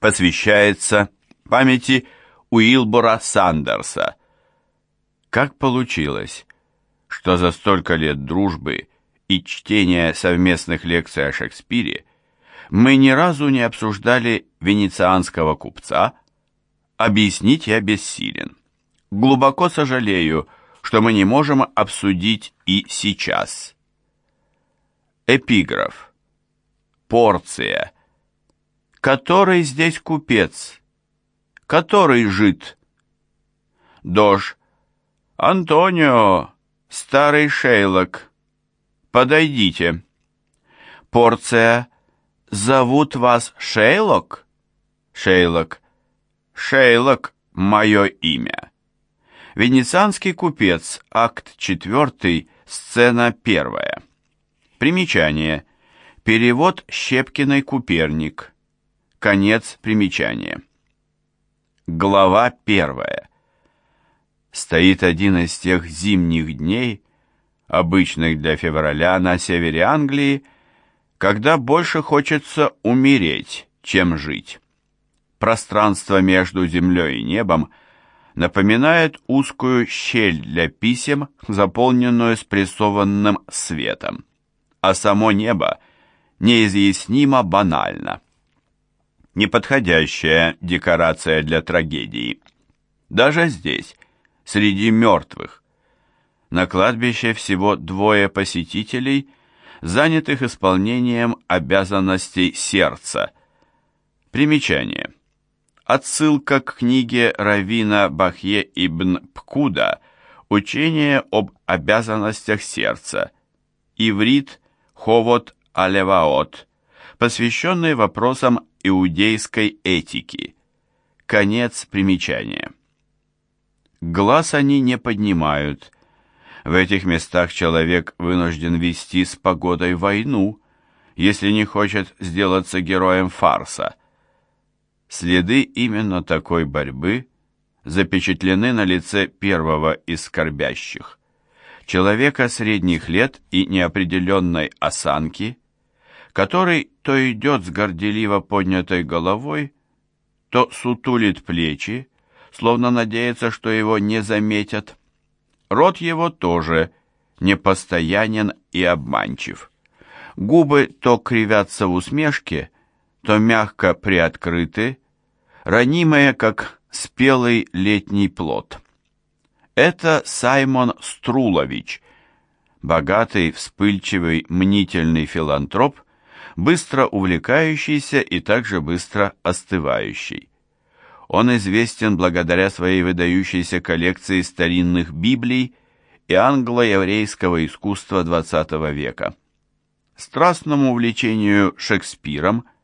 посвящается памяти Уилбора Сандерса. Как получилось, что за столько лет дружбы и чтения совместных лекций о Шекспире мы ни разу не обсуждали венецианского купца, объяснить я бессилен. Глубоко сожалею, что мы не можем обсудить и сейчас. Эпиграф. Порция. Который здесь купец? Который жид? Дож. Антонио, старый Шейлок. Подойдите. Порция. Зовут вас Шейлок? Шейлок. Шейлок — мое имя. Венецианский купец, акт 4, сцена 1. Примечание. Перевод Щепкиной Куперник. Конец примечания. Глава 1. Стоит один из тех зимних дней, обычных для февраля на севере Англии, когда больше хочется умереть, чем жить. Пространство между землей и небом напоминает узкую щель для писем, заполненную спрессованным светом, а само небо неизъяснимо банально. Неподходящая декорация для трагедии. Даже здесь, среди мертвых. На кладбище всего двое посетителей, занятых исполнением обязанностей сердца. Примечание. Отсылка к книге Равина Бахье ибн Пкуда «Учение об обязанностях сердца», иврит Ховот Алеваот, посвященный вопросам иудейской этики. Конец примечания. Глаз они не поднимают. В этих местах человек вынужден вести с погодой войну, если не хочет сделаться героем фарса – Следы именно такой борьбы запечатлены на лице первого из скорбящих. Человека средних лет и неопределенной осанки, который то идет с горделиво поднятой головой, то сутулит плечи, словно надеется, что его не заметят. Рот его тоже непостоянен и обманчив. Губы то кривятся в усмешке, то мягко приоткрыты, ранимые, как спелый летний плод. Это Саймон Струлович, богатый, вспыльчивый, мнительный филантроп, быстро увлекающийся и также быстро остывающий. Он известен благодаря своей выдающейся коллекции старинных библий и англо-еврейского искусства XX века. Страстному увлечению Шекспиром –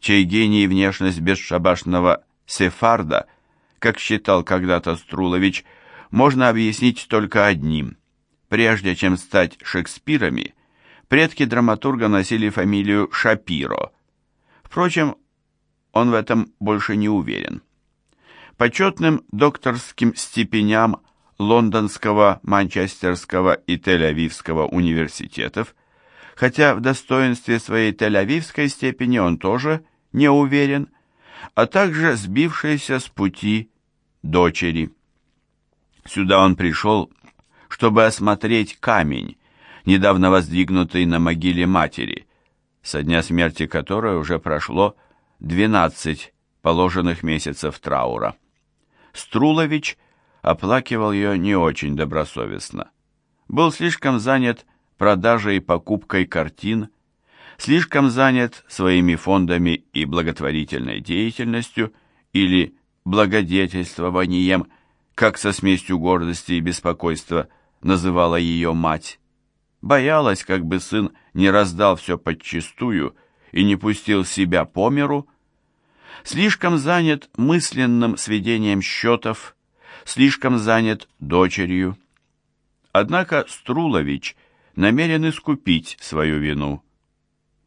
чей гений и внешность бесшабашного сефарда, как считал когда-то Струлович, можно объяснить только одним. Прежде чем стать Шекспирами, предки драматурга носили фамилию Шапиро. Впрочем, он в этом больше не уверен. Почетным докторским степеням Лондонского, Манчестерского и Тель-Авивского университетов, хотя в достоинстве своей Тель-Авивской степени он тоже не уверен, а также сбившейся с пути дочери. Сюда он пришел, чтобы осмотреть камень, недавно воздвигнутый на могиле матери, со дня смерти которой уже прошло 12 положенных месяцев траура. Струлович оплакивал ее не очень добросовестно. Был слишком занят продажей и покупкой картин, слишком занят своими фондами и благотворительной деятельностью или благодетельствованием, как со смесью гордости и беспокойства называла ее мать. Боялась, как бы сын не раздал все подчистую и не пустил себя по миру. Слишком занят мысленным сведением счетов, слишком занят дочерью. Однако Струлович намерен искупить свою вину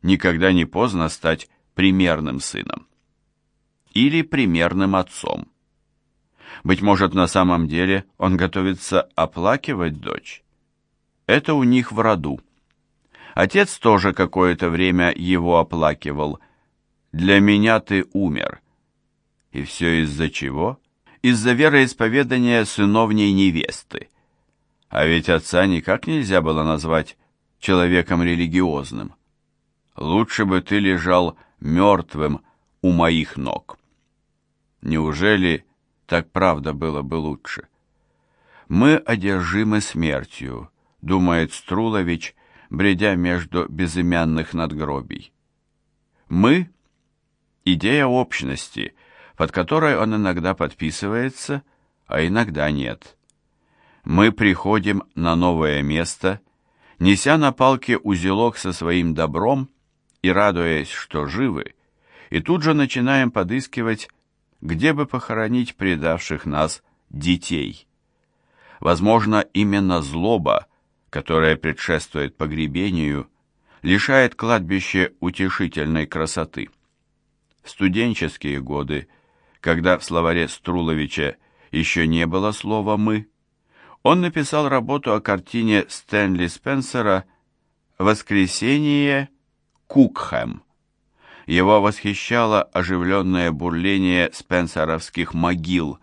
никогда не поздно стать примерным сыном. Или примерным отцом. Быть может, на самом деле он готовится оплакивать дочь. Это у них в роду. Отец тоже какое-то время его оплакивал. «Для меня ты умер. И все из-за чего? Из-за вероисповедания сыновней невесты. А ведь отца никак нельзя было назвать человеком религиозным. Лучше бы ты лежал мертвым у моих ног. Неужели так правда было бы лучше? Мы одержимы смертью, думает Струлович, бредя между безымянных надгробий. Мы — идея общности, под которой он иногда подписывается, а иногда нет. Мы приходим на новое место, неся на палке узелок со своим добром и радуясь, что живы, и тут же начинаем подыскивать, где бы похоронить предавших нас детей. Возможно, именно злоба, которая предшествует погребению, лишает кладбище утешительной красоты. В студенческие годы, когда в словаре Струловича еще не было слова «мы», он написал работу о картине Стэнли Спенсера «Воскресение Кукхэм». Его восхищало оживленное бурление спенсеровских могил.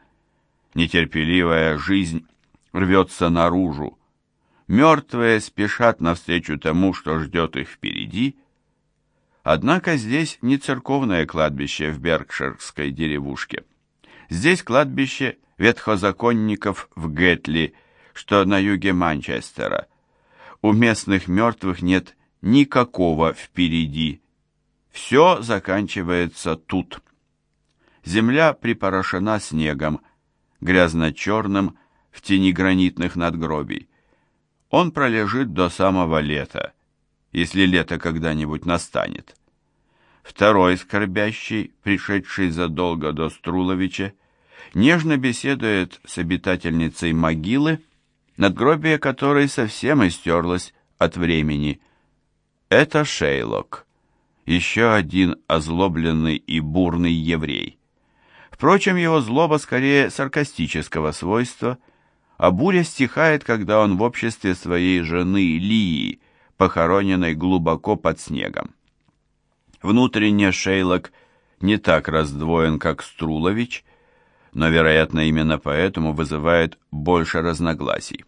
Нетерпеливая жизнь рвется наружу. Мертвые спешат навстречу тому, что ждет их впереди. Однако здесь не церковное кладбище в Беркширской деревушке. Здесь кладбище ветхозаконников в Гетли, что на юге Манчестера. У местных мертвых нет никакого впереди. Все заканчивается тут. Земля припорошена снегом, грязно-черным, в тени гранитных надгробий. Он пролежит до самого лета, если лето когда-нибудь настанет. Второй скорбящий, пришедший задолго до Струловича, нежно беседует с обитательницей могилы, надгробие которой совсем истерлось от времени. Это Шейлок, еще один озлобленный и бурный еврей. Впрочем, его злоба скорее саркастического свойства – а буря стихает, когда он в обществе своей жены Лии, похороненной глубоко под снегом. Внутренне Шейлок не так раздвоен, как Струлович, но, вероятно, именно поэтому вызывает больше разногласий.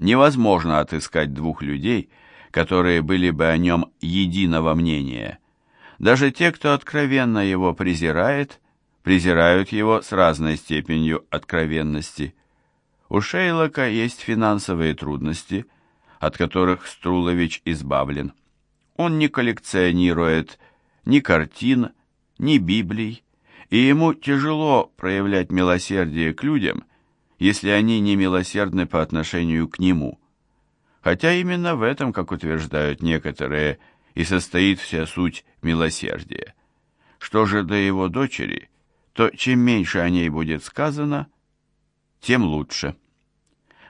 Невозможно отыскать двух людей, которые были бы о нем единого мнения. Даже те, кто откровенно его презирает, презирают его с разной степенью откровенности. У Шейлока есть финансовые трудности, от которых Струлович избавлен. Он не коллекционирует ни картин, ни Библий, и ему тяжело проявлять милосердие к людям, если они не милосердны по отношению к нему. Хотя именно в этом, как утверждают некоторые, и состоит вся суть милосердия. Что же до его дочери, то чем меньше о ней будет сказано – тем лучше.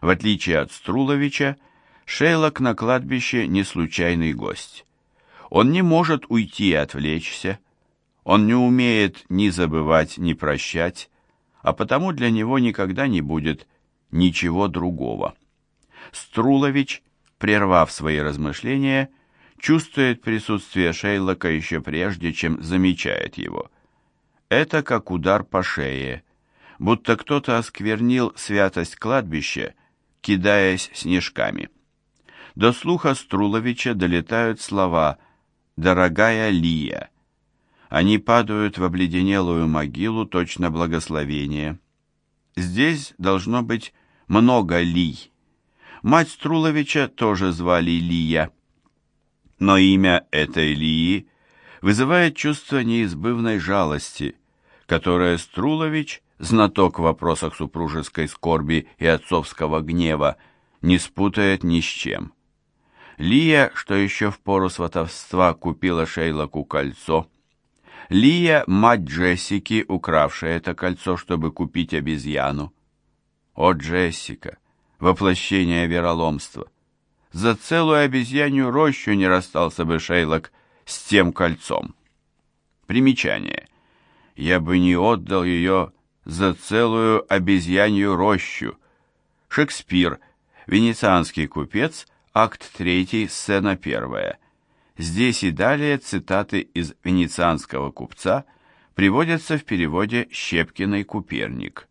В отличие от Струловича, Шейлок на кладбище не случайный гость. Он не может уйти и отвлечься, он не умеет ни забывать, ни прощать, а потому для него никогда не будет ничего другого. Струлович, прервав свои размышления, чувствует присутствие Шейлока еще прежде, чем замечает его. Это как удар по шее – будто кто-то осквернил святость кладбища, кидаясь снежками. До слуха Струловича долетают слова «Дорогая Лия». Они падают в обледенелую могилу точно благословение. Здесь должно быть много Лий. Мать Струловича тоже звали Лия. Но имя этой Лии вызывает чувство неизбывной жалости, которое Струлович знаток в вопросах супружеской скорби и отцовского гнева, не спутает ни с чем. Лия, что еще в пору сватовства купила Шейлоку кольцо. Лия, мать Джессики, укравшая это кольцо, чтобы купить обезьяну. О, Джессика, воплощение вероломства! За целую обезьянью рощу не расстался бы Шейлок с тем кольцом. Примечание. Я бы не отдал ее за целую обезьянью рощу. Шекспир, Венецианский купец, акт 3, сцена 1. Здесь и далее цитаты из Венецианского купца, приводятся в переводе Щепкиной Куперник.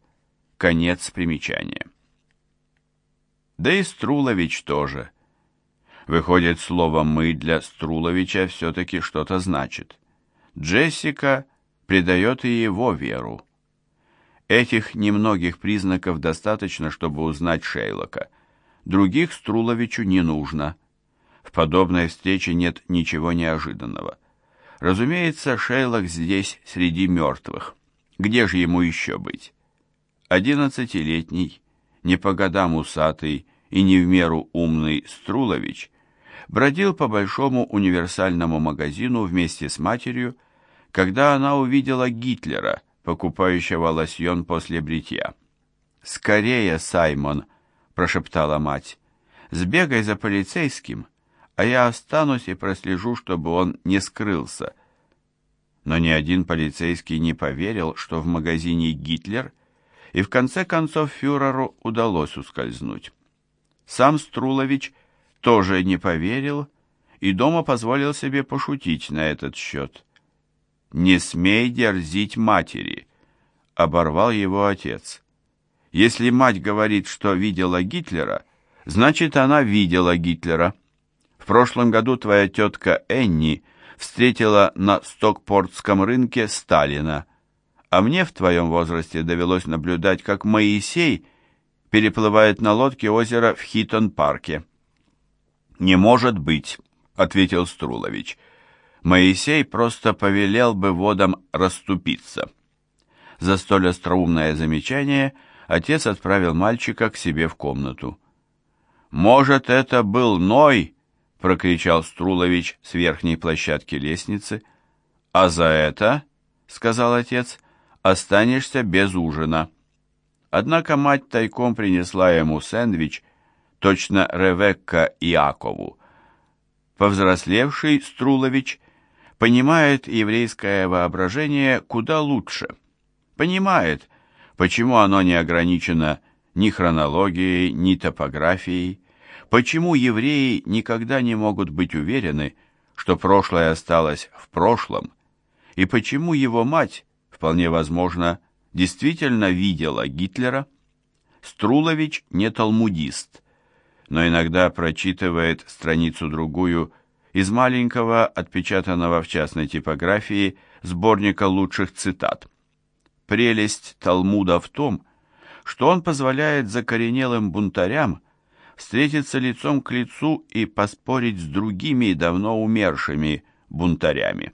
Конец примечания. Да и Струлович тоже. Выходит, слово «мы» для Струловича все-таки что-то значит. Джессика придает и его веру. Этих немногих признаков достаточно, чтобы узнать Шейлока. Других Струловичу не нужно. В подобной встрече нет ничего неожиданного. Разумеется, Шейлок здесь среди мертвых. Где же ему еще быть? Одиннадцатилетний, не по годам усатый и не в меру умный Струлович бродил по большому универсальному магазину вместе с матерью, когда она увидела Гитлера, покупающего лосьон после бритья. «Скорее, Саймон!» – прошептала мать. «Сбегай за полицейским, а я останусь и прослежу, чтобы он не скрылся». Но ни один полицейский не поверил, что в магазине Гитлер, и в конце концов фюреру удалось ускользнуть. Сам Струлович тоже не поверил и дома позволил себе пошутить на этот счет. «Не смей дерзить матери», — оборвал его отец. «Если мать говорит, что видела Гитлера, значит, она видела Гитлера. В прошлом году твоя тетка Энни встретила на Стокпортском рынке Сталина, а мне в твоем возрасте довелось наблюдать, как Моисей переплывает на лодке озеро в Хитон-парке». «Не может быть», — ответил Струлович. Моисей просто повелел бы водам расступиться. За столь остроумное замечание отец отправил мальчика к себе в комнату. «Может, это был Ной?» — прокричал Струлович с верхней площадки лестницы. «А за это, — сказал отец, — останешься без ужина». Однако мать тайком принесла ему сэндвич, точно Ревекка Иакову. Повзрослевший Струлович понимает еврейское воображение куда лучше. Понимает, почему оно не ограничено ни хронологией, ни топографией, почему евреи никогда не могут быть уверены, что прошлое осталось в прошлом, и почему его мать, вполне возможно, действительно видела Гитлера. Струлович не талмудист, но иногда прочитывает страницу-другую из маленького, отпечатанного в частной типографии, сборника лучших цитат. Прелесть Талмуда в том, что он позволяет закоренелым бунтарям встретиться лицом к лицу и поспорить с другими давно умершими бунтарями.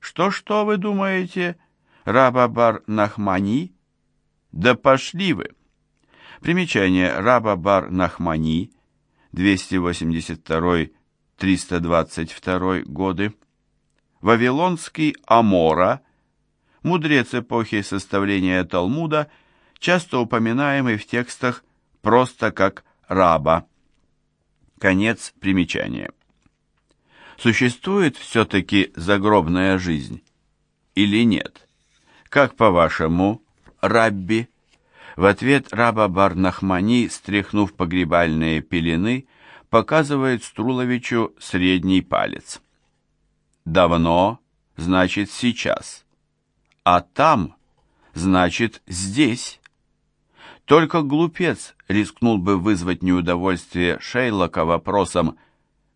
Что-что вы думаете, Рабабар Нахмани? Да пошли вы! Примечание Рабабар Нахмани, 282 322 годы, Вавилонский Амора, мудрец эпохи составления Талмуда, часто упоминаемый в текстах просто как раба. Конец примечания. Существует все-таки загробная жизнь или нет? Как по-вашему, Рабби? В ответ раба Барнахмани, стряхнув погребальные пелены, показывает Струловичу средний палец. «Давно» значит «сейчас», а «там» значит «здесь». Только глупец рискнул бы вызвать неудовольствие Шейлока вопросом,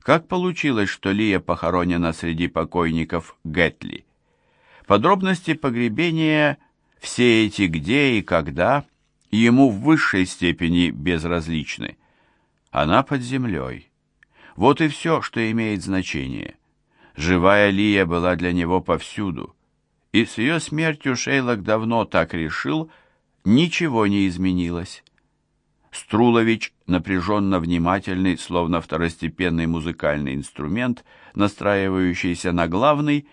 как получилось, что Лия похоронена среди покойников Гетли. Подробности погребения, все эти где и когда, ему в высшей степени безразличны. Она под землей. Вот и все, что имеет значение. Живая Лия была для него повсюду. И с ее смертью Шейлок давно так решил, ничего не изменилось. Струлович, напряженно внимательный, словно второстепенный музыкальный инструмент, настраивающийся на главный,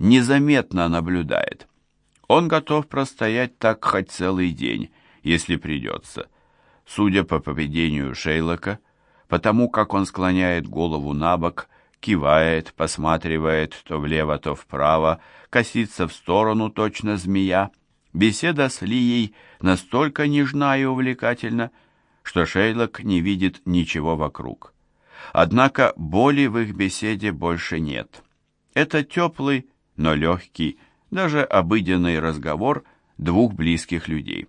незаметно наблюдает. Он готов простоять так хоть целый день, если придется – Судя по поведению Шейлока, потому как он склоняет голову на бок, кивает, посматривает то влево, то вправо, косится в сторону точно змея, беседа с Лией настолько нежна и увлекательна, что Шейлок не видит ничего вокруг. Однако боли в их беседе больше нет. Это теплый, но легкий, даже обыденный разговор двух близких людей.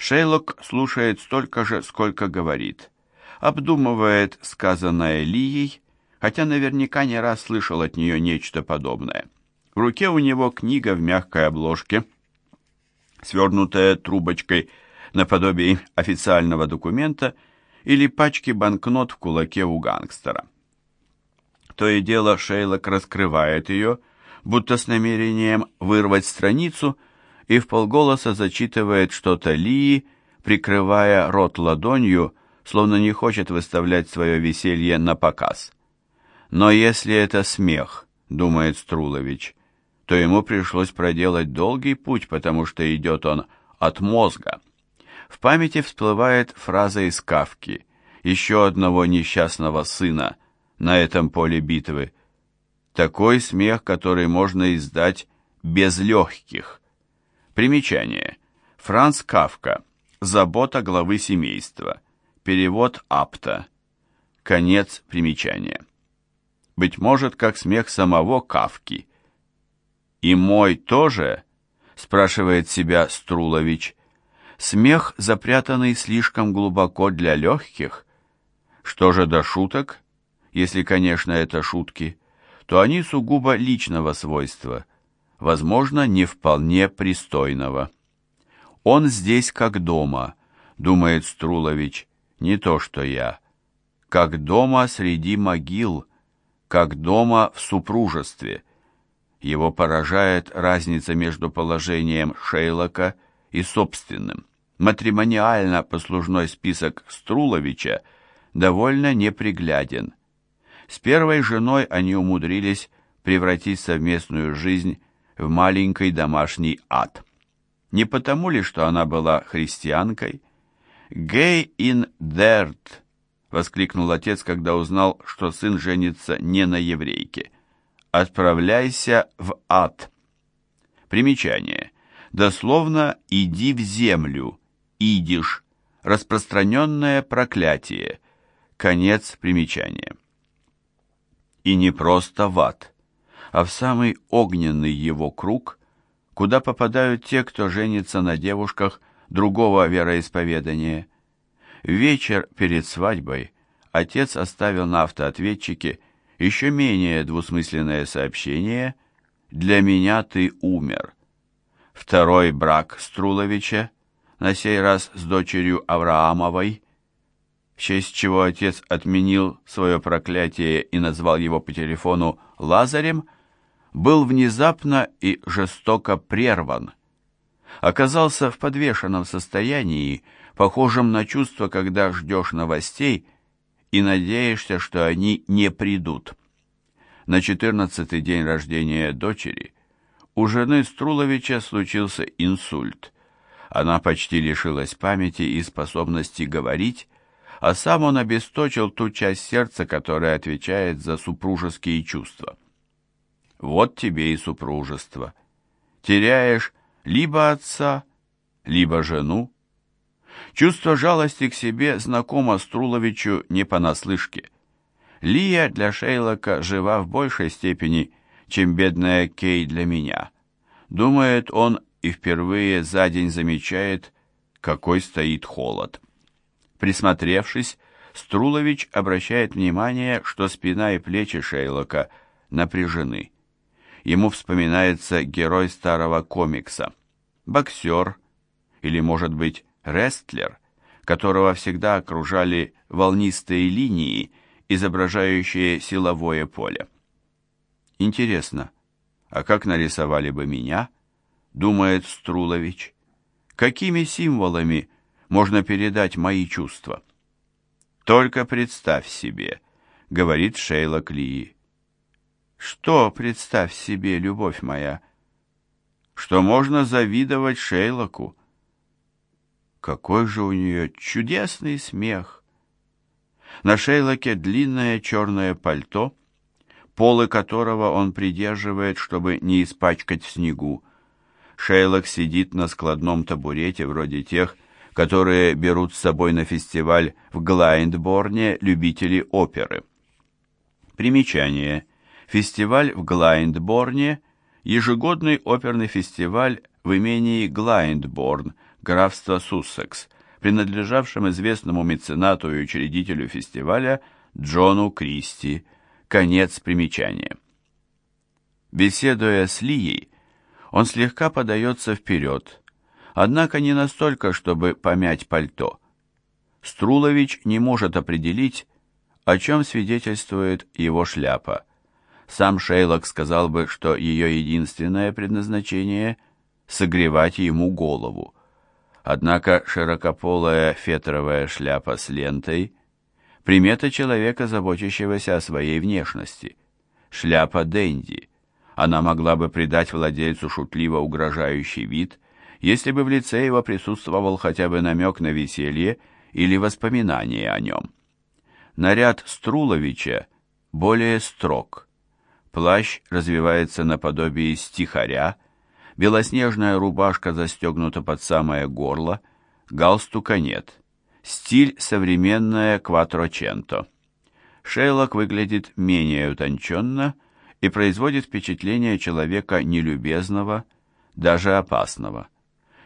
Шейлок слушает столько же, сколько говорит, обдумывает сказанное Лией, хотя наверняка не раз слышал от нее нечто подобное. В руке у него книга в мягкой обложке, свернутая трубочкой наподобие официального документа или пачки банкнот в кулаке у гангстера. То и дело Шейлок раскрывает ее, будто с намерением вырвать страницу, и в полголоса зачитывает что-то Лии, прикрывая рот ладонью, словно не хочет выставлять свое веселье на показ. Но если это смех, думает Струлович, то ему пришлось проделать долгий путь, потому что идет он от мозга. В памяти всплывает фраза из Кавки, еще одного несчастного сына на этом поле битвы. Такой смех, который можно издать без легких. Примечание. Франц Кавка. Забота главы семейства. Перевод Апта. Конец примечания. Быть может, как смех самого Кавки. «И мой тоже?» – спрашивает себя Струлович. Смех, запрятанный слишком глубоко для легких. Что же до шуток, если, конечно, это шутки, то они сугубо личного свойства, возможно, не вполне пристойного. «Он здесь как дома», — думает Струлович, — «не то что я. Как дома среди могил, как дома в супружестве». Его поражает разница между положением Шейлока и собственным матримониально-послужной список Струловича довольно непригляден. С первой женой они умудрились превратить совместную жизнь в маленький домашний ад. Не потому ли, что она была христианкой? «Гей ин дерт!» — воскликнул отец, когда узнал, что сын женится не на еврейке. «Отправляйся в ад!» Примечание. Дословно «иди в землю», идиш, распространенное проклятие, конец примечания. И не просто в ад, а в самый огненный его круг, куда попадают те, кто женится на девушках другого вероисповедания. Вечер перед свадьбой отец оставил на автоответчике еще менее двусмысленное сообщение «Для меня ты умер». Второй брак Струловича на сей раз с дочерью Авраамовой, в честь чего отец отменил свое проклятие и назвал его по телефону Лазарем, был внезапно и жестоко прерван. Оказался в подвешенном состоянии, похожем на чувство, когда ждешь новостей и надеешься, что они не придут. На четырнадцатый день рождения дочери у жены Струловича случился инсульт – она почти лишилась памяти и способности говорить, а сам он обесточил ту часть сердца, которая отвечает за супружеские чувства. Вот тебе и супружество. Теряешь либо отца, либо жену. Чувство жалости к себе знакомо Струловичу не понаслышке. Лия для Шейлока жива в большей степени, чем бедная Кей для меня. Думает он и впервые за день замечает, какой стоит холод. Присмотревшись, Струлович обращает внимание, что спина и плечи Шейлока напряжены. Ему вспоминается герой старого комикса, боксер или, может быть, рестлер, которого всегда окружали волнистые линии, изображающие силовое поле. Интересно, а как нарисовали бы меня – думает Струлович. Какими символами можно передать мои чувства? Только представь себе, говорит Шейла Клии. Что представь себе, любовь моя? Что можно завидовать Шейлоку? Какой же у нее чудесный смех! На Шейлоке длинное черное пальто, полы которого он придерживает, чтобы не испачкать в снегу. Шейлок сидит на складном табурете, вроде тех, которые берут с собой на фестиваль в Глайндборне любители оперы. Примечание. Фестиваль в Глайндборне ежегодный оперный фестиваль в имении Глайндборн, графство Суссекс, принадлежавшем известному меценату и учредителю фестиваля Джону Кристи. Конец примечания. Беседуя с Лией, он слегка подается вперед, однако не настолько, чтобы помять пальто. Струлович не может определить, о чем свидетельствует его шляпа. Сам Шейлок сказал бы, что ее единственное предназначение — согревать ему голову. Однако широкополая фетровая шляпа с лентой — примета человека, заботящегося о своей внешности. Шляпа Дэнди. Она могла бы придать владельцу шутливо угрожающий вид, если бы в лице его присутствовал хотя бы намек на веселье или воспоминание о нем. Наряд Струловича более строг — Плащ развивается наподобие стихаря, белоснежная рубашка застегнута под самое горло, галстука нет. Стиль современная кватроченто. Шейлок выглядит менее утонченно и производит впечатление человека нелюбезного, даже опасного.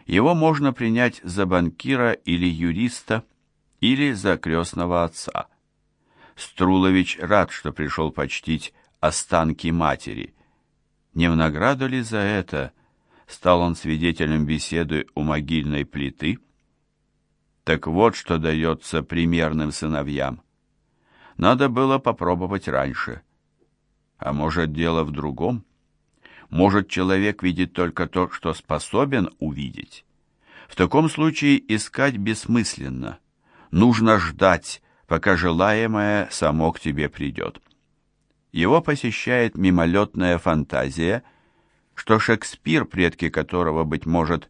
Его можно принять за банкира или юриста, или за крестного отца. Струлович рад, что пришел почтить останки матери. Не в награду ли за это стал он свидетелем беседы у могильной плиты? Так вот, что дается примерным сыновьям. Надо было попробовать раньше. А может, дело в другом? Может, человек видит только то, что способен увидеть? В таком случае искать бессмысленно. Нужно ждать, пока желаемое само к тебе придет его посещает мимолетная фантазия, что Шекспир, предки которого, быть может,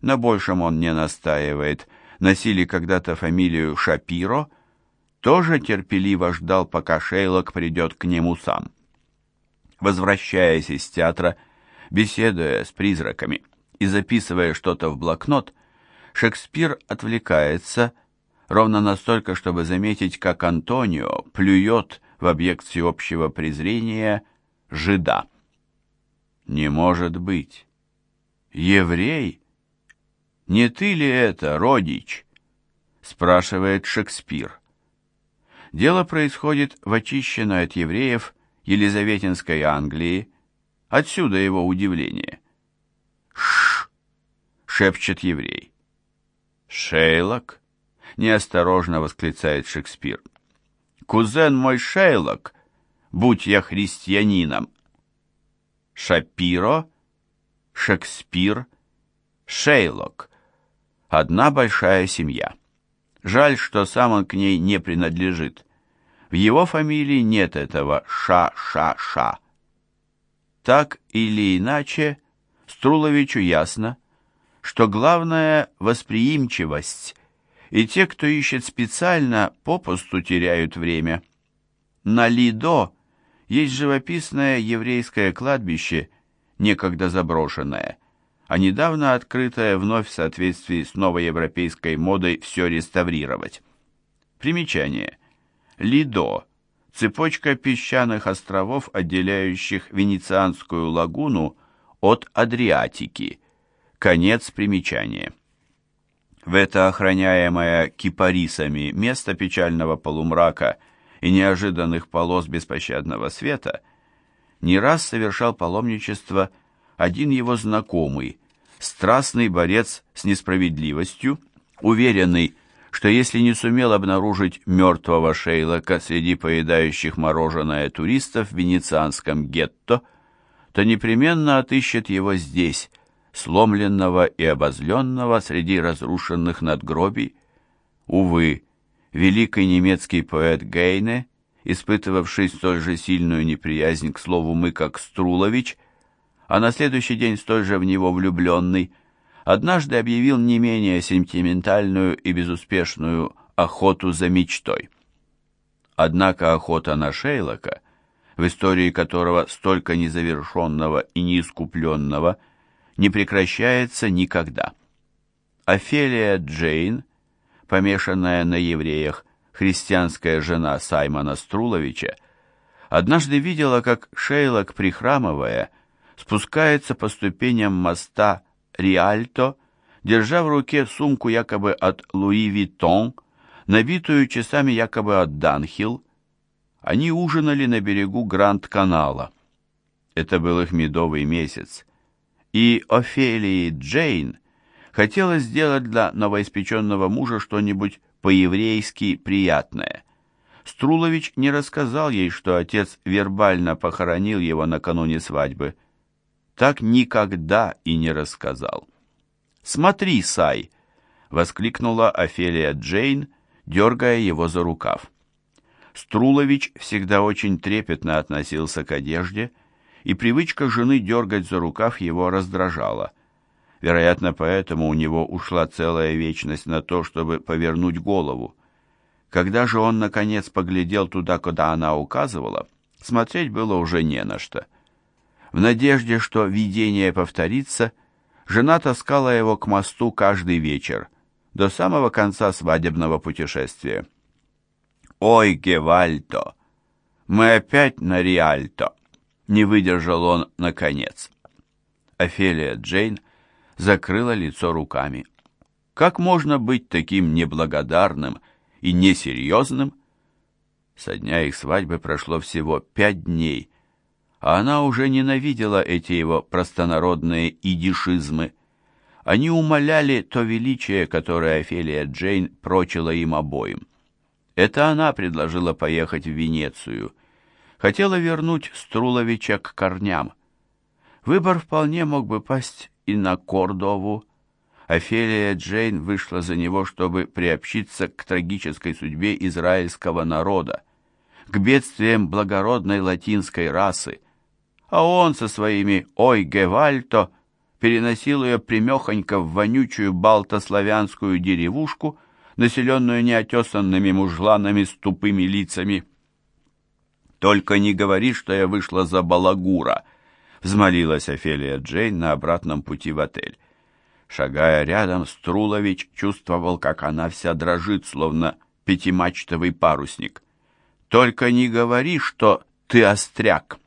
на большем он не настаивает, носили когда-то фамилию Шапиро, тоже терпеливо ждал, пока Шейлок придет к нему сам. Возвращаясь из театра, беседуя с призраками и записывая что-то в блокнот, Шекспир отвлекается ровно настолько, чтобы заметить, как Антонио плюет в объект всеобщего презрения жида. Не может быть. Еврей? Не ты ли это, родич? спрашивает Шекспир. Дело происходит в очищенной от евреев Елизаветинской Англии. Отсюда его удивление. Ш! шепчет еврей. Шейлок? неосторожно восклицает Шекспир кузен мой Шейлок, будь я христианином. Шапиро, Шекспир, Шейлок. Одна большая семья. Жаль, что сам он к ней не принадлежит. В его фамилии нет этого «ша-ша-ша». Так или иначе, Струловичу ясно, что главное – восприимчивость – и те, кто ищет специально, попусту теряют время. На Лидо есть живописное еврейское кладбище, некогда заброшенное, а недавно открытое вновь в соответствии с новой европейской модой все реставрировать. Примечание. Лидо – цепочка песчаных островов, отделяющих Венецианскую лагуну от Адриатики. Конец примечания. В это охраняемое кипарисами место печального полумрака и неожиданных полос беспощадного света не раз совершал паломничество один его знакомый, страстный борец с несправедливостью, уверенный, что если не сумел обнаружить мертвого Шейлока среди поедающих мороженое туристов в венецианском гетто, то непременно отыщет его здесь, сломленного и обозленного среди разрушенных надгробий. Увы, великий немецкий поэт Гейне, испытывавший столь же сильную неприязнь к слову «мы», как Струлович, а на следующий день столь же в него влюбленный, однажды объявил не менее сентиментальную и безуспешную охоту за мечтой. Однако охота на Шейлока, в истории которого столько незавершенного и неискупленного – не прекращается никогда. Офелия Джейн, помешанная на евреях, христианская жена Саймона Струловича, однажды видела, как Шейлок, прихрамывая, спускается по ступеням моста Риальто, держа в руке сумку якобы от Louis Vuitton, набитую часами якобы от Dunhill. Они ужинали на берегу Гранд-канала. Это был их медовый месяц. И Офелии Джейн хотела сделать для новоиспеченного мужа что-нибудь по-еврейски приятное. Струлович не рассказал ей, что отец вербально похоронил его накануне свадьбы. Так никогда и не рассказал. «Смотри, Сай!» — воскликнула Офелия Джейн, дергая его за рукав. Струлович всегда очень трепетно относился к одежде, и привычка жены дергать за рукав его раздражала. Вероятно, поэтому у него ушла целая вечность на то, чтобы повернуть голову. Когда же он, наконец, поглядел туда, куда она указывала, смотреть было уже не на что. В надежде, что видение повторится, жена таскала его к мосту каждый вечер, до самого конца свадебного путешествия. «Ой, Гевальто! Мы опять на Риальто!» Не выдержал он наконец. Офелия Джейн закрыла лицо руками. Как можно быть таким неблагодарным и несерьезным? Со дня их свадьбы прошло всего пять дней, а она уже ненавидела эти его простонародные идишизмы. Они умоляли то величие, которое Офелия Джейн прочила им обоим. Это она предложила поехать в Венецию — хотела вернуть Струловича к корням. Выбор вполне мог бы пасть и на Кордову. Офелия Джейн вышла за него, чтобы приобщиться к трагической судьбе израильского народа, к бедствиям благородной латинской расы. А он со своими «Ой, Гевальто» переносил ее примехонько в вонючую балтославянскую деревушку, населенную неотесанными мужланами с тупыми лицами. «Только не говори, что я вышла за балагура», — взмолилась Офелия Джейн на обратном пути в отель. Шагая рядом, Струлович чувствовал, как она вся дрожит, словно пятимачтовый парусник. «Только не говори, что ты остряк!»